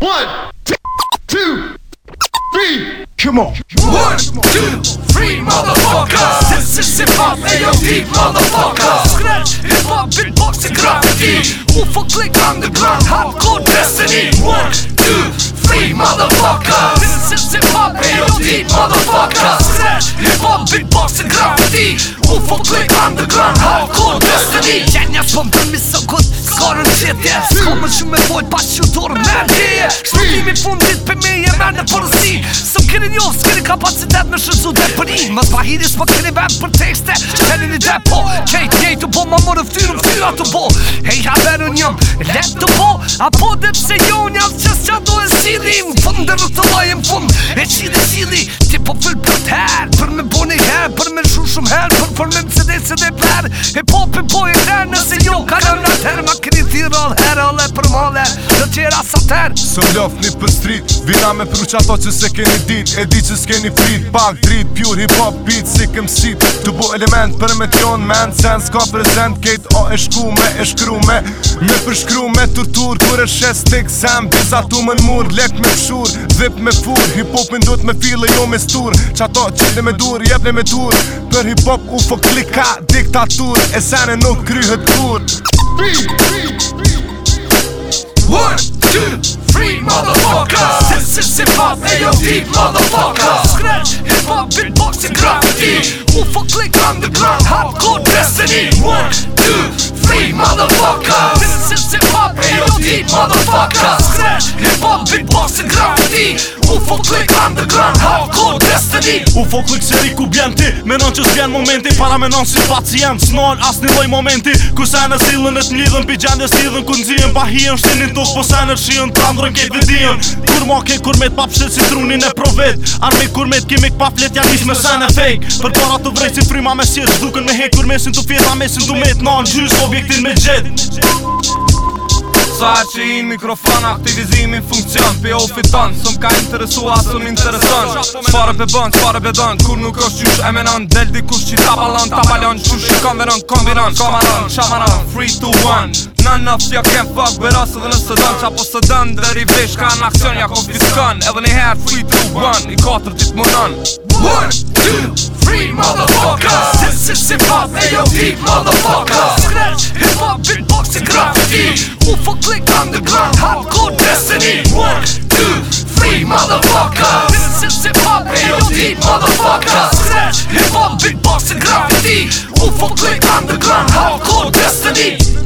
One, two, three. Come on. One, two, three, motherfuckers. This is hip hop, AOD, motherfuckers. Scratch, hip hop, beatbox, and graffiti. Move for click underground, hardcore destiny. One, two, three, motherfuckers. This is hip hop, AOD, motherfuckers. Scratch, hip hop, beatbox, and graffiti. Move for click underground, hardcore destiny. Я не bombami są good, скоро cię Po më shumë me vojt pa që dorë me ndije Kështu fundit për me jeme në përësi Së më kërin jo, së kërin kapacitet me shëzu dhe për i Më të pahiri më vend për tekste Që një një depo, Po, kejt, kejt, të bo Më më rëftyru më fila të bo E i haberu njëm, let të bo Apo dhe pse jo një atë që do e sili Më fundë dhe të loj e më fundë E qi qili, ti po fyllë për të herë Për me bo një herë, për me shumë herë Për me më cedet se Hip hop E po, po e nëse jo ka në për mëllë Në tjera sa tërë Së lof një për street Vina me pru që ato që se keni dit E di që s'keni frit Pak drit, pure hip hop, beat, si em sit Të bu element për me tion Men sen s'ka prezent Kejt o e shku me, e shkru me Me përshkru, me të tur Kur e shes të exam Biza tu më në mur Lek me shur, dhip me fur Hip hop në duhet me file jo me stur Qa to me dur, jep me dur Për hip hop u fo klika diktatur E sen e nuk kryhet kur Beep, beep, beep One, two, three, motherfucker. This is hip hop, AOD, motherfucker. Scratch, hip hop, beatboxing, and graffiti. Move for click, underground, hardcore destiny. One, two, three, motherfucker. This is hip hop, AOD, motherfucker. Scratch, hip hop, beatboxing, and UFO click underground hardcore destiny UFO click se di ku bjen ti Menon që s'bjen momenti Para menon si pacient S'nor as një loj momenti Ku se në zilën e t'njidhën Pi e s'idhën ku nëzijën Pa hien shtinin tuk Po se në shien t'andrën ke dhe Kur ma ke kur met pa pshet si trunin e provet Armi kur met kimik pa flet Ja me se në fake Për para të vrejt si frima me sjet Zdukën me hek kur mesin të fjet A mesin të met Na në gjys objektin me jet Sa që i në mikrofon, aktivizimin funksion Pe o fiton, së m'ka ka interesu, asë më interesan Së farë për bënd, së për Kur nuk është qysh e menon, del di kush që ta balon Ta balon, qysh i konvenon, konvenon Komaron, qamaron, free to one Në në fështë ja kem fuck, bërë asë dhe në së dënd Qa po së dënd, dhe rivrish ka në aksion Ja ko fiskon, edhe një herë free to one I katër ti më nën One two, three, This is hip hop, AOD, motherfuckers. Scratch, hip hop, beatbox, and graffiti. Wolf a click on the ground, hardcore destiny. One, two, three, motherfuckers. This is hip hop, AOD, motherfuckers. Scratch, hip hop, beatbox, and graffiti. Wolf a click on the ground, hardcore destiny.